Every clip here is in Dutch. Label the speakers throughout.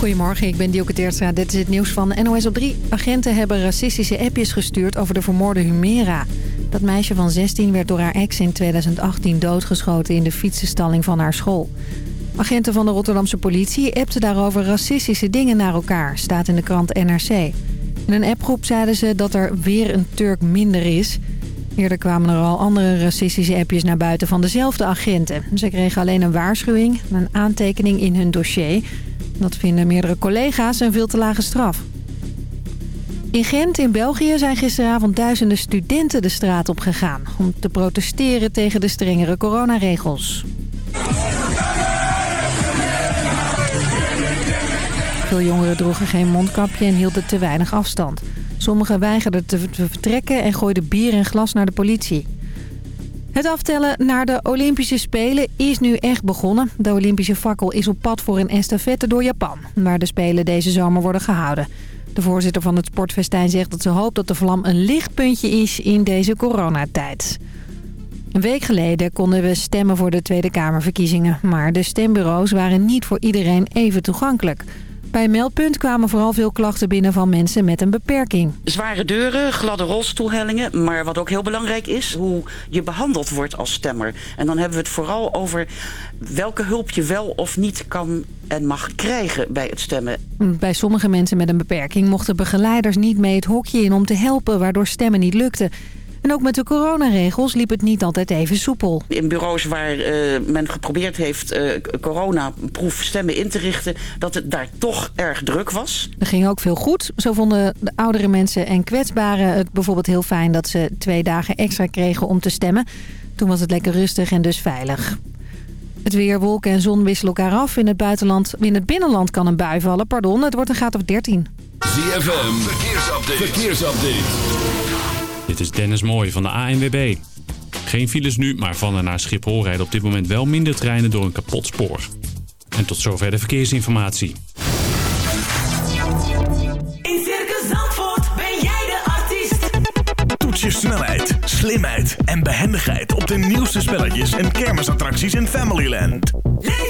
Speaker 1: Goedemorgen, ik ben Dielke Teertstra. Dit is het nieuws van NOS op 3. Agenten hebben racistische appjes gestuurd over de vermoorde Humera. Dat meisje van 16 werd door haar ex in 2018 doodgeschoten in de fietsenstalling van haar school. Agenten van de Rotterdamse politie appten daarover racistische dingen naar elkaar, staat in de krant NRC. In een appgroep zeiden ze dat er weer een Turk minder is. Eerder kwamen er al andere racistische appjes naar buiten van dezelfde agenten. Ze kregen alleen een waarschuwing en een aantekening in hun dossier. Dat vinden meerdere collega's een veel te lage straf. In Gent in België zijn gisteravond duizenden studenten de straat op gegaan... om te protesteren tegen de strengere coronaregels. Veel jongeren droegen geen mondkapje en hielden te weinig afstand. Sommigen weigerden te vertrekken en gooiden bier en glas naar de politie. Het aftellen naar de Olympische Spelen is nu echt begonnen. De Olympische fakkel is op pad voor een estafette door Japan... waar de Spelen deze zomer worden gehouden. De voorzitter van het sportfestijn zegt dat ze hoopt dat de vlam een lichtpuntje is in deze coronatijd. Een week geleden konden we stemmen voor de Tweede Kamerverkiezingen... maar de stembureaus waren niet voor iedereen even toegankelijk... Bij Meldpunt kwamen vooral veel klachten binnen van mensen met een beperking.
Speaker 2: Zware deuren, gladde rolstoelhellingen, maar wat ook heel belangrijk is... hoe je behandeld wordt als stemmer. En dan hebben we het vooral over welke hulp je wel of niet kan en mag krijgen bij het stemmen.
Speaker 1: Bij sommige mensen met een beperking mochten begeleiders niet mee het hokje in om te helpen... waardoor stemmen niet lukte. En ook met de coronaregels liep het niet altijd even soepel.
Speaker 2: In bureaus waar uh, men geprobeerd heeft uh, coronaproef stemmen in te richten... dat het daar toch erg druk was.
Speaker 1: Er ging ook veel goed. Zo vonden de oudere mensen en kwetsbaren het bijvoorbeeld heel fijn... dat ze twee dagen extra kregen om te stemmen. Toen was het lekker rustig en dus veilig. Het weer, wolken en zon wisselen elkaar af. In het, buitenland, in het binnenland kan een bui vallen. Pardon, het wordt een graad of 13.
Speaker 3: ZFM, verkeersupdate. verkeersupdate.
Speaker 4: Dit is Dennis Mooij van de ANWB. Geen files nu, maar van en naar Schiphol rijden op dit moment wel minder treinen door een kapot spoor. En tot zover de verkeersinformatie.
Speaker 5: In Circus Zandvoort ben jij de artiest.
Speaker 6: Toets je snelheid, slimheid en behendigheid op de nieuwste spelletjes en kermisattracties in Familyland.
Speaker 5: Leef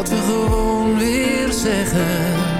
Speaker 7: dat
Speaker 8: we gewoon weer zeggen.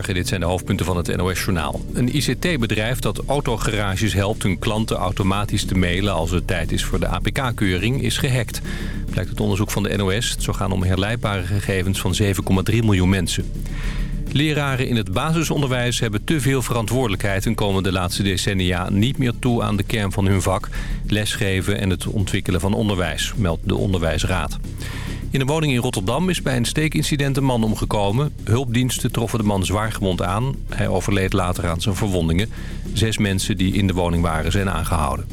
Speaker 9: Dit zijn de hoofdpunten van het NOS-journaal. Een ICT-bedrijf dat autogarages helpt hun klanten automatisch te mailen... als het tijd is voor de APK-keuring, is gehackt. Blijkt het onderzoek van de NOS. Het zou gaan om herleidbare gegevens van 7,3 miljoen mensen. Leraren in het basisonderwijs hebben te veel verantwoordelijkheid... en komen de laatste decennia niet meer toe aan de kern van hun vak... lesgeven en het ontwikkelen van onderwijs, meldt de Onderwijsraad. In een woning in Rotterdam is bij een steekincident een man omgekomen. Hulpdiensten troffen de man zwaargewond aan. Hij overleed later aan zijn verwondingen. Zes mensen die in de woning waren zijn aangehouden.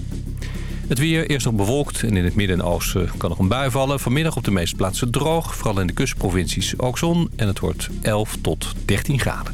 Speaker 9: Het weer eerst nog bewolkt en in het midden en oosten kan nog een bui vallen. Vanmiddag op de meeste plaatsen droog. Vooral in de kustprovincies ook zon. En het wordt 11 tot 13 graden.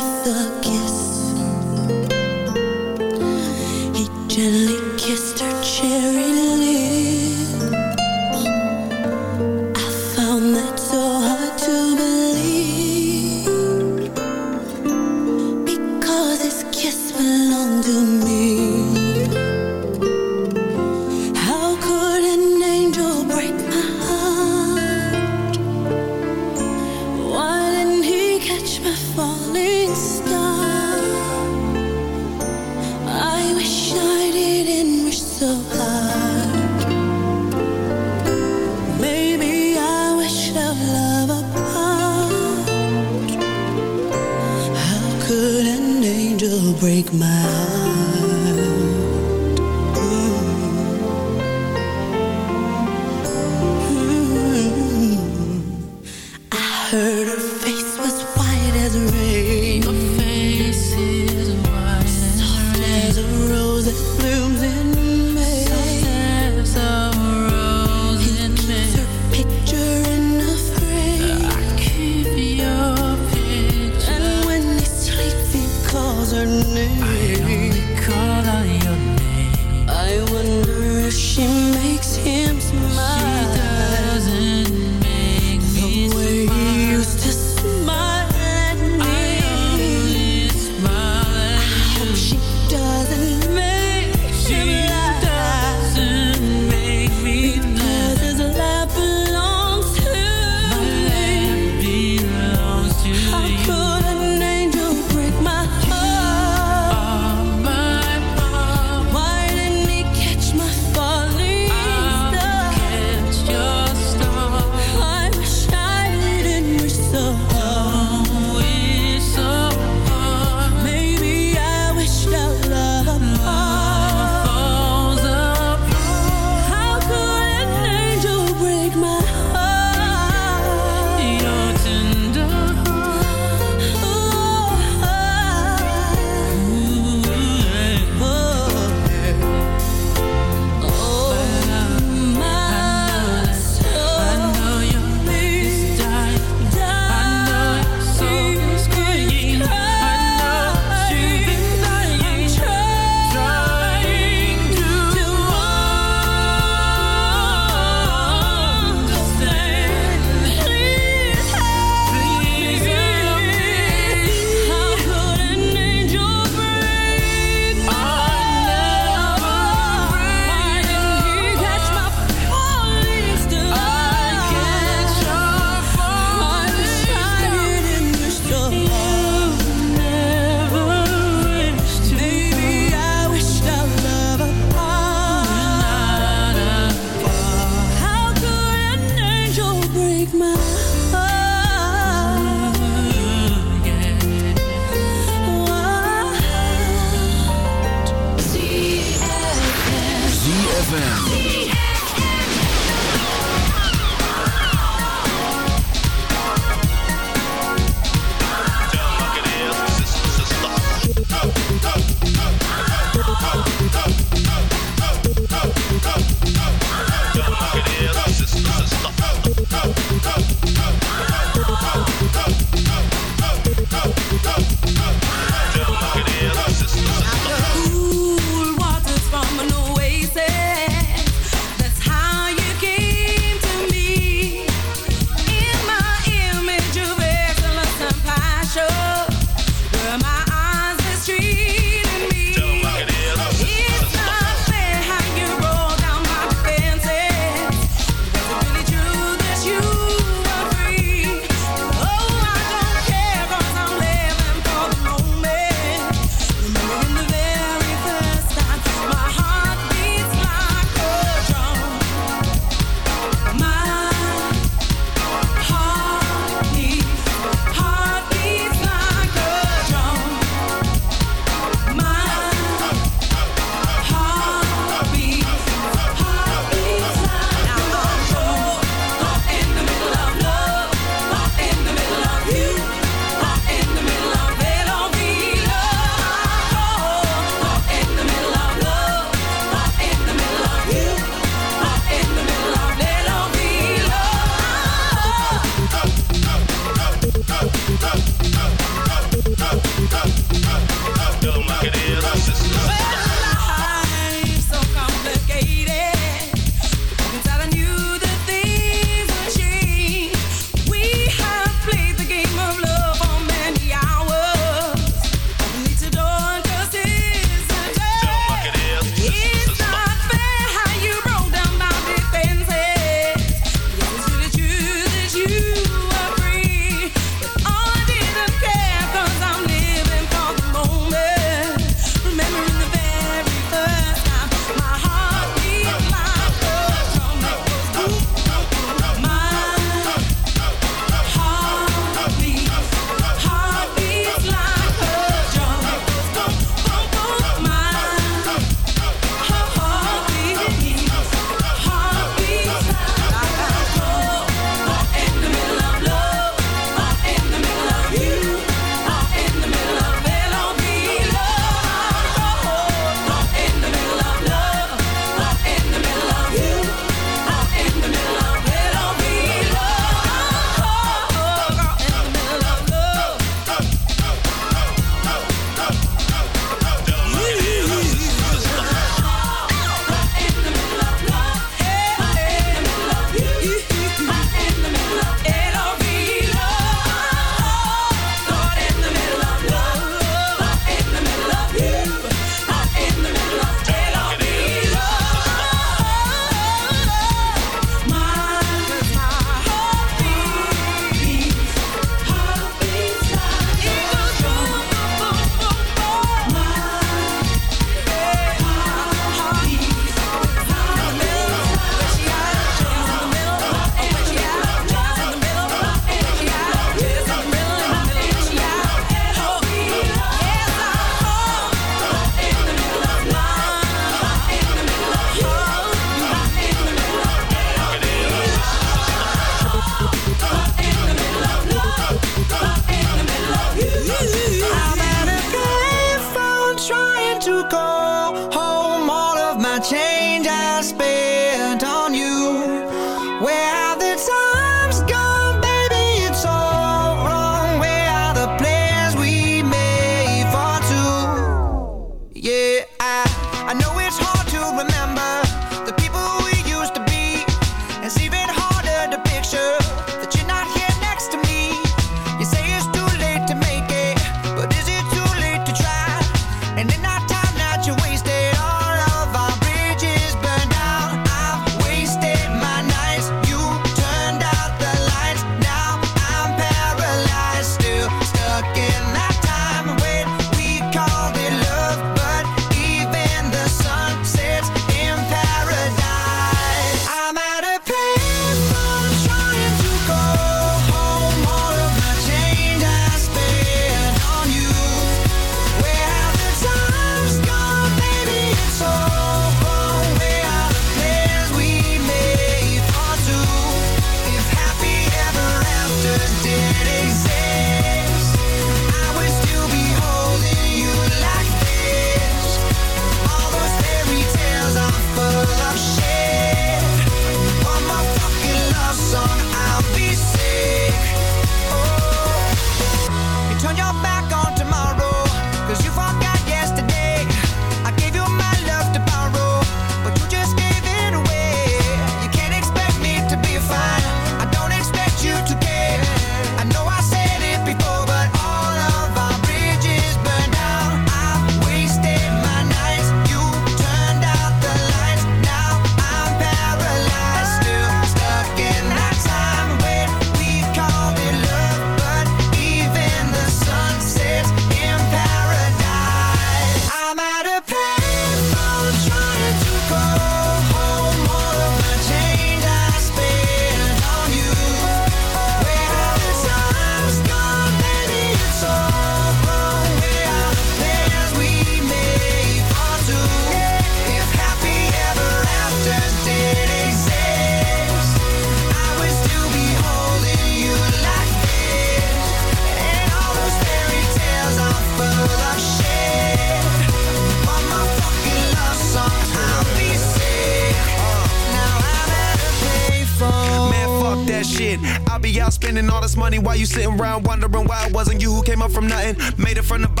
Speaker 10: spending all this money while you sitting around wondering why it wasn't you who came up from nothing. Made it from the bottom,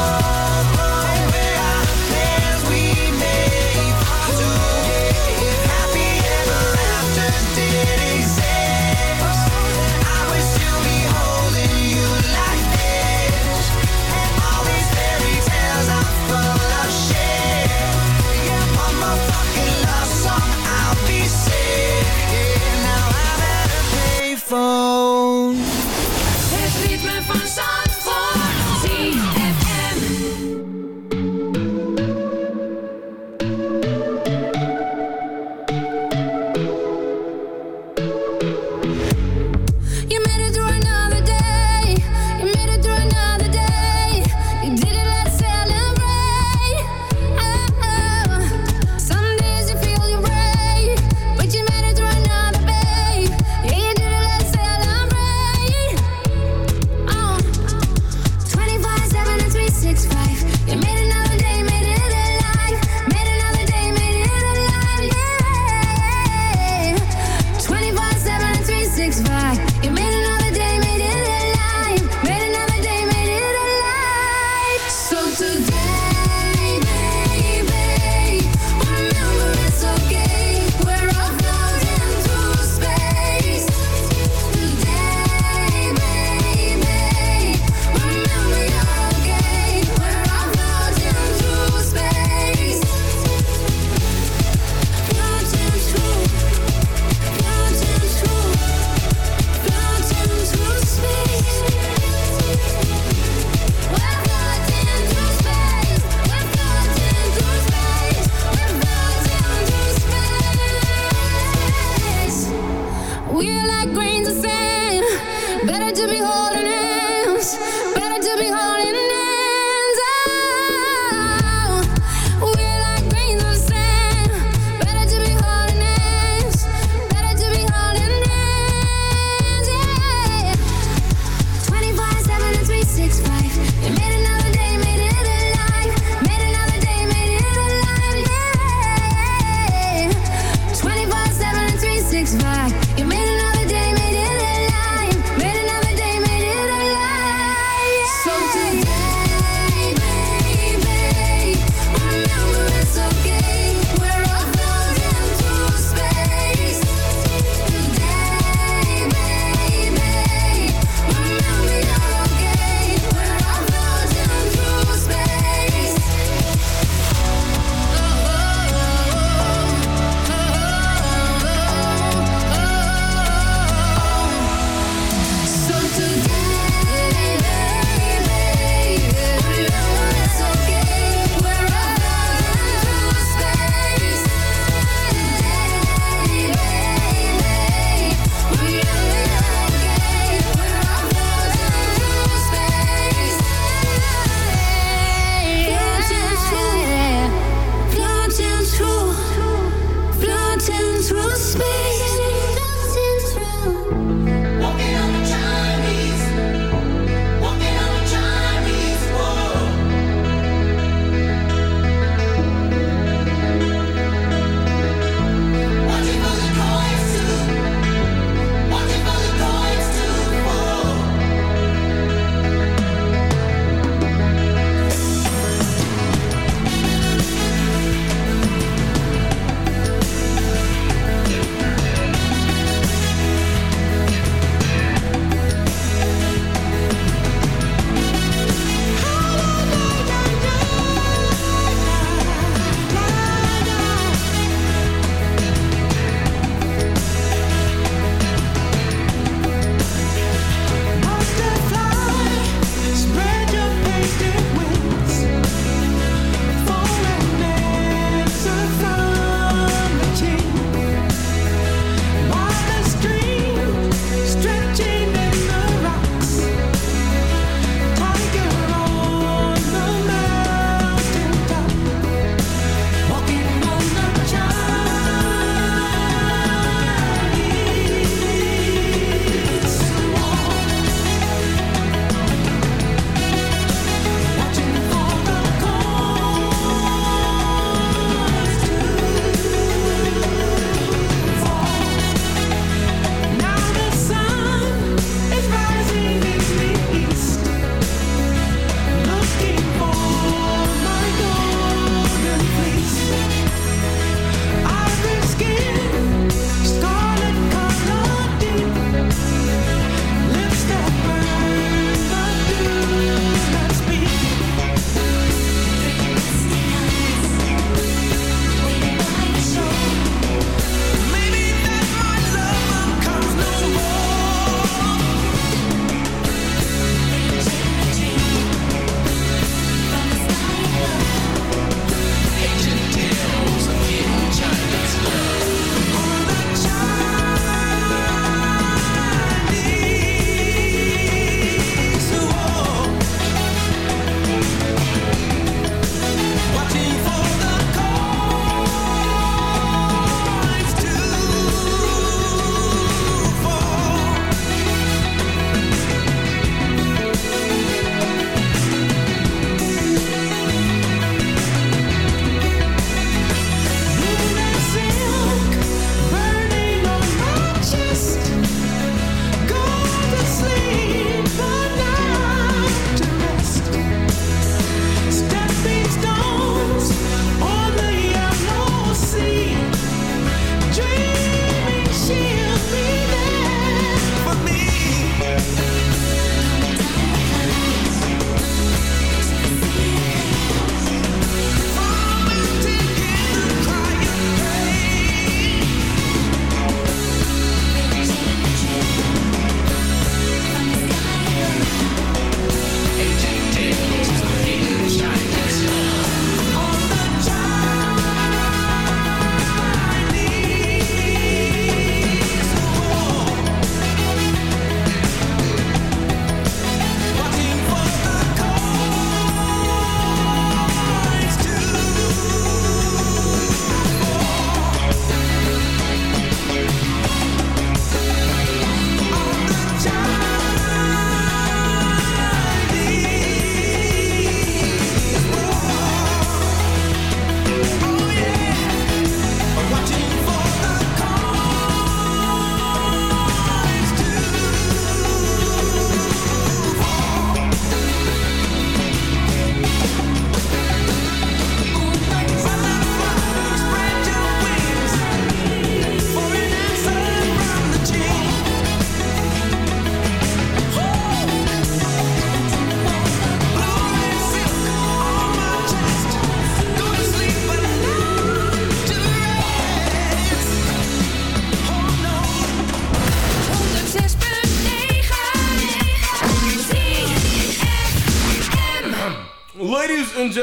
Speaker 11: love.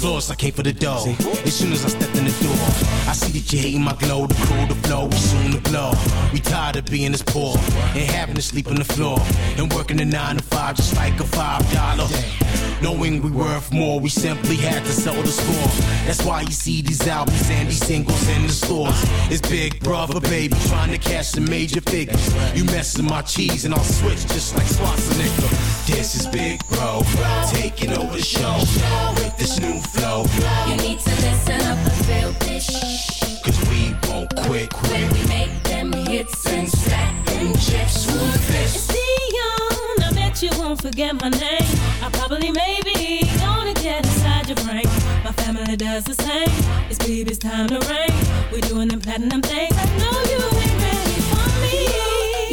Speaker 12: floor's like came for the dough. As soon as I stepped in the door, I see that you hating my glow, the cool, the flow, we soon to glow. We tired of being this poor and having to sleep on the floor and working a nine to five just like a five dollar. Knowing we worth more, we simply had to settle the score. That's why you see these albums and these singles in the stores. It's Big Brother, baby, trying to cash some major figures. You messing my cheese and I'll switch just like Schwarzenegger. This is Big Bro, taking over the show with this new flow.
Speaker 13: You need to listen up and feel this.
Speaker 12: Cause we won't quit.
Speaker 13: When we make them hits and stack them chips, who's this?
Speaker 7: It's bet you won't forget my name. I probably maybe gonna get inside your brain. My family does the same. It's baby's time to reign. We're doing them platinum things. I know you ain't ready for me.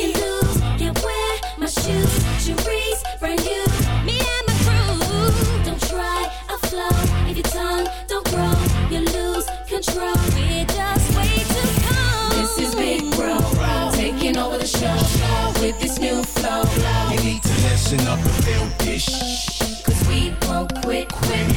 Speaker 13: You lose, you wear my shoes, Cherise, brand new. Me and my crew. Don't try, I'll flow. If your tongue don't grow, you lose control. We're just way too cold. This is Big Bro, taking over the show with this new flow.
Speaker 12: Listen up and feel this.
Speaker 13: Cause we won't quit, quit.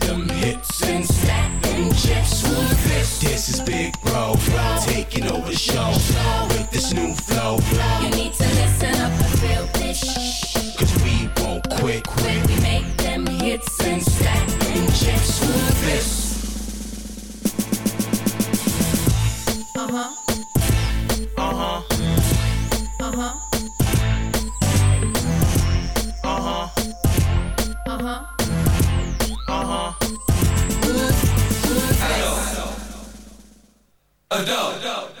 Speaker 12: them hits and
Speaker 13: stack them chips, who's this?
Speaker 12: This is Big Bro, taking over the show with this new flow.
Speaker 13: You need to listen up and feel this.
Speaker 12: Cause we won't quit.
Speaker 13: When we make them hits and stack them chips, who's this? Uh-huh.
Speaker 12: Uh-huh.
Speaker 13: Uh-huh.
Speaker 12: Uh-huh.
Speaker 14: adult.
Speaker 3: adult.